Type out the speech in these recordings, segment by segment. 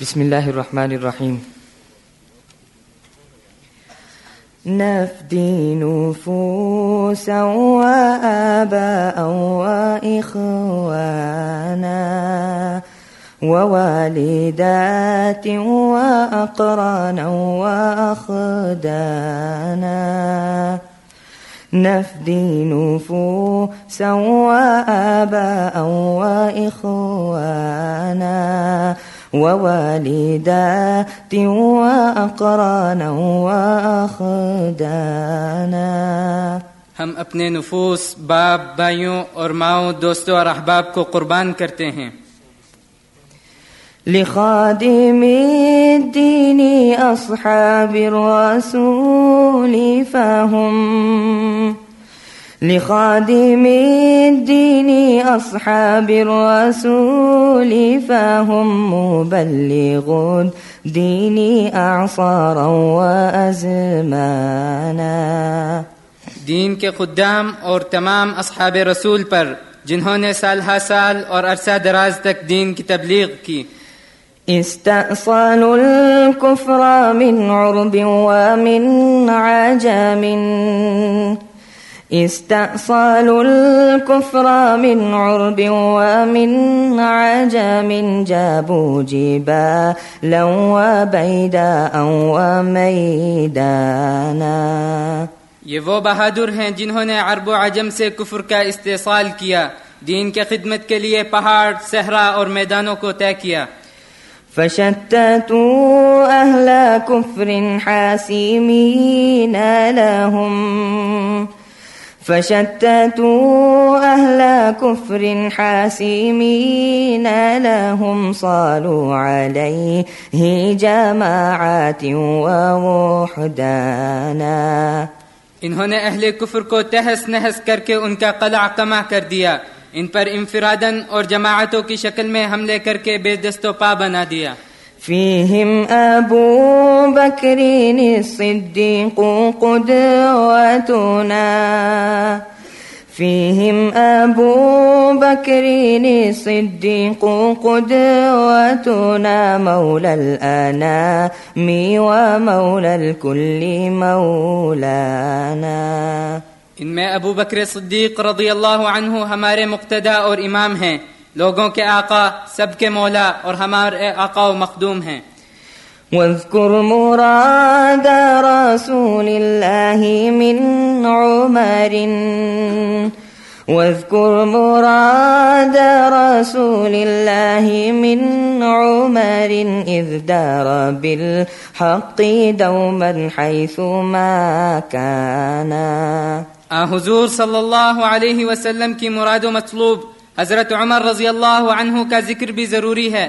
بسم الله الرحمن الرحيم. نفدي نفوسا وآباء وإخوانا ووالدات وأقرانا وأخدانا. نفدي نفوسا وآباء وإخوانا ووالدات وأقرانا وأخدانا हम अपने नफूस बाप भाइयों और माओ दोस्तों और अहबाब को कुर्बान करते हैं لخادم الدين أصحاب الرسول فهم لخادمي الدين أصحاب الرسول فهم مبلغون ديني أعصارا وأزمانا. دین کے خدام خدام اور تمام اصحاب رسول پر جنہوں نے سال ہا سال اور عرصہ دراز تک دین کی تبلیغ کی۔ استأصلوا الكفر من عرب ومن عجم. استأصلوا الكفر من عرب ومن عجم جابوا جبالا وبيداء وميدانا ये वो बहादुर हैं जिन्होंने अरब व अजम से कुफर का इस्तेसाल किया दीन के खिदमत के लिए पहाड़ सहरा और मैदानों को तय किया فشتتوا أهل كفر حاسمين لهم فشتتوا أهل كفر حاسمين لهم صالوا عليه جماعات ووحدانا इन्होंने अहले कुफर को तहस नहस करके उनका कला कमा कर दिया इन पर इंफरादन और जमाअतों की शक्ल में हमले करके बेदस्तो पा बना दिया فيهم أبو بكر الصديق قدوتنا فيهم أبو بكر الصديق قدوتنا مولى الأنام ومولى الكل مولانا इनमें अबू बकर सिद्दीक रजी अल्लाह अन्हु हमारे मुक्तदा और इमाम हैं لوگوں کے آقا سب کے مولا اور ہمارے آقا و مخدوم ہیں واذكر مراد رسول الله من عمر. واذكر مراد رسول الله من عمر. إذ دار بالحق دوما حيث ما كان آه، حضور صلى الله عليه وسلم کی مراد و مطلوب हजरत उमर रजी अल्लाह अन्हु का जिक्र भी जरूरी है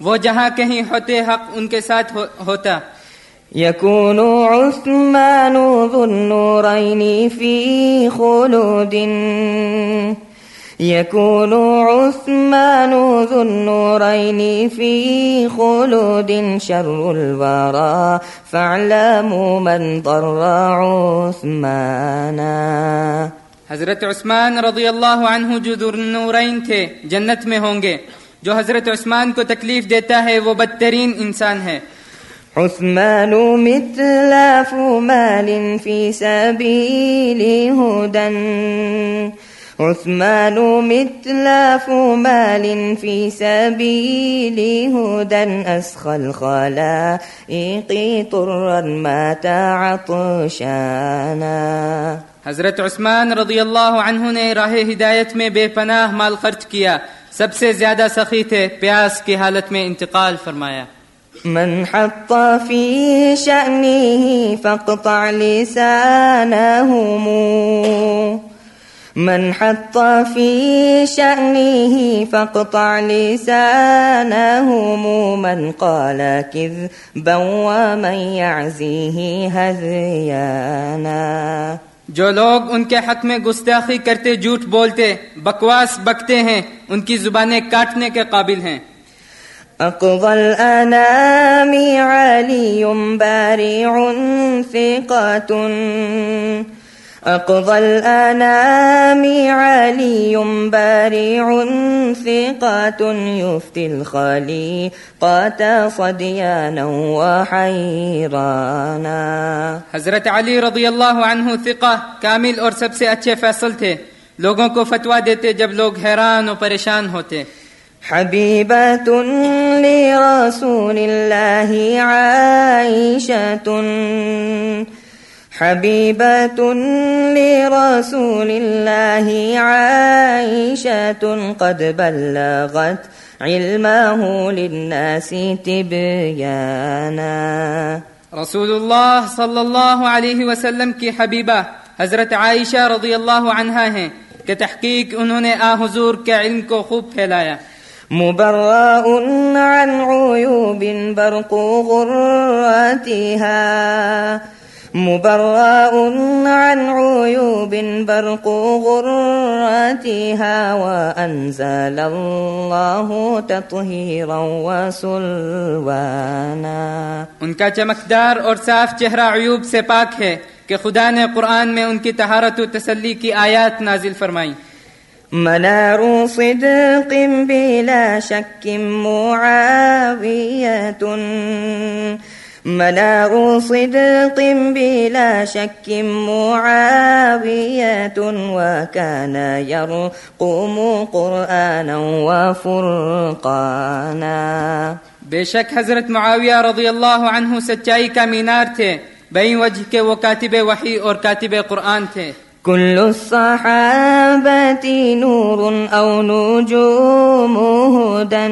वो जहाँ कहीं होते हक उनके साथ हो, होता يكون عثمان ذو النورين في خلود يكون عثمان ذو النورين في خلود شر الورى فاعلموا من ضر عثمانا حضرت عثمان رضی اللہ عنہ جو نورین تھے جنت میں ہوں گے۔ جو حضرت عثمان کو تکلیف دیتا ہے وہ بدترین انسان ہے۔ عثمان مثل مال في سبيل هدى عثمان مثل مال في سبيل هدى أسخى الخلائق طرا مات عطشانا۔ हजरत उस्मान रजी अल्लाह अन्हु ने राह हिदायत में बेपनाह माल खर्च किया सबसे ज्यादा सखी थे प्यास की हालत में इंतकाल फरमाया من حط في شأنه فاقطع لسانهم من حط في شأنه فاقطع لسانهم من قال كذبا ومن يعزيه هذيانا جو لوگ ان کے حق میں گستاخی کرتے، جھوٹ بولتے، بکواس بکتے ہیں، ان کی زبانیں کاٹنے کے قابل ہیں۔ اقوى الانام علي بارع ثقه أقضى الأنام علي بارع ثقات يفتي الخليقات صديانا وحيرانا. حضرت علی رضی اللہ عنہ ثقہ کامل اور سب سے اچھے فیصل تھے۔ لوگوں کو فتویٰ دیتے جب لوگ حیران و پریشان ہوتے۔ حبيبة لرسول الله عائشة حبيبة لرسول الله عائشة قد بلغت علمه للناس تبيانا. رسول اللہ صلی اللہ علیہ وسلم کی حبیبہ حضرت عائشہ رضی اللہ عنہا ہیں کہ تحقیق انہوں نے آ حضور کے علم کو خوب پھیلایا۔ مبرأ عن عيوب برق غراتها مبرأ عن عيوب برق غراتها وأنزل الله تطهيرا وسلوانا. ان کا چمکدار اور صاف چہرہ عیوب سے پاک ہے کہ خدا نے قرآن میں ان کی طہارت و تسلی کی آیات نازل فرمائی۔ منار صدق بلا شك معاوية. منار صدق بلا شك معاوية وكان يرقم قرآنا وفرقانا. بے شک حضرت سچائی کا مینار تھے بئی وجہ کے وہ کاتب وحی اور کاتب قرآن كل الصحابة نور أو نجوم هدى.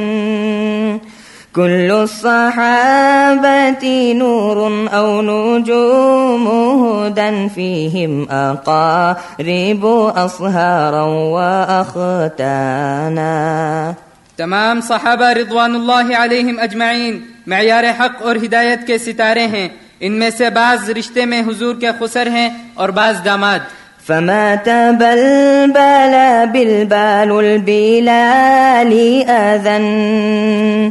كل الصحابة نور أو نجوم هدى فيهم أقارب أصهارا وأختانا. تمام صحابہ رضوان اللہ علیہم اجمعین معیار حق اور ہدایت کے ستارے ہیں. ان میں سے بعض رشتے میں حضور کے خسر ہیں اور بعض داماد. فما تبلبل بالبال البلال أذن.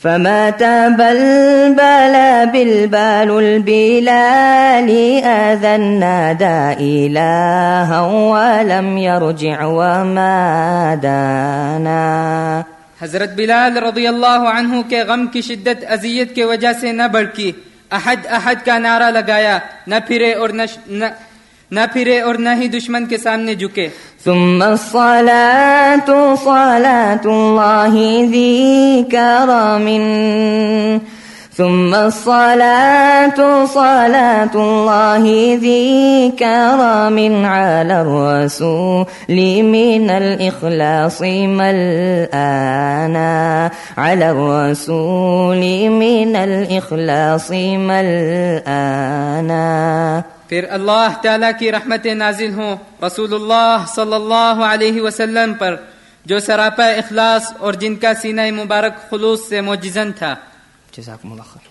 فما تبلبل بالبال البلال أذن نادى إلها ولم يرجع وما دانا حضرت بلال رضی اللہ عنہ کے غم کی شدت اذیت کی وجہ سے نہ بڑکی احد احد کا نعرہ لگایا نہ پھرے اور نہ, نہ, پھرے اور نہ ہی دشمن کے سامنے جھکے ثم الصلاة صلاة الله ذي كرم. ثم الصلاة صلاة الله ذي كرم على الرسول من الإخلاص ملآنا على الرسول من الإخلاص ملآنا پھر اللہ تعالیٰ کی رحمت نازل ہوں۔ رسول اللہ صلی اللہ علیہ وسلم پر جو سراپا اخلاص اور جن کا سینہ مبارک خلوص سے موجزن تھا۔ جزاکم اللہ خیر۔